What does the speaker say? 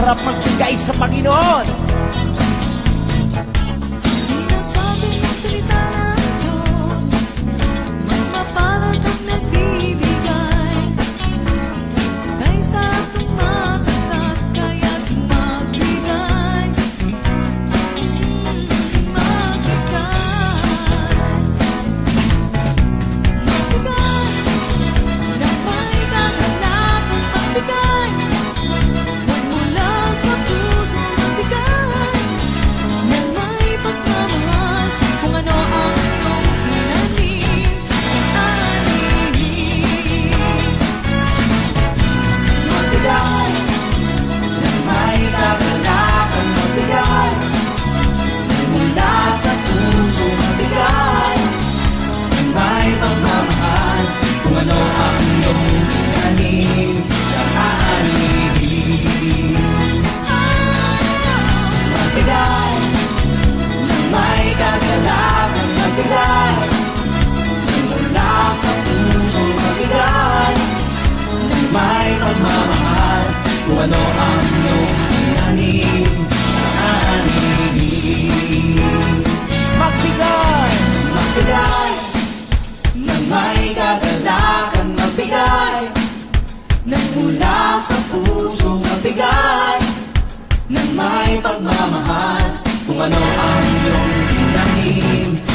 Masarap magbigay sa Panginoon. ano ang iyong inanin aanin Magbigay, magbigay. Na may kadalakan magbigay. Nang mula sa puso magbigay. Nang may pagmamahal Kung ano ang iyong inanin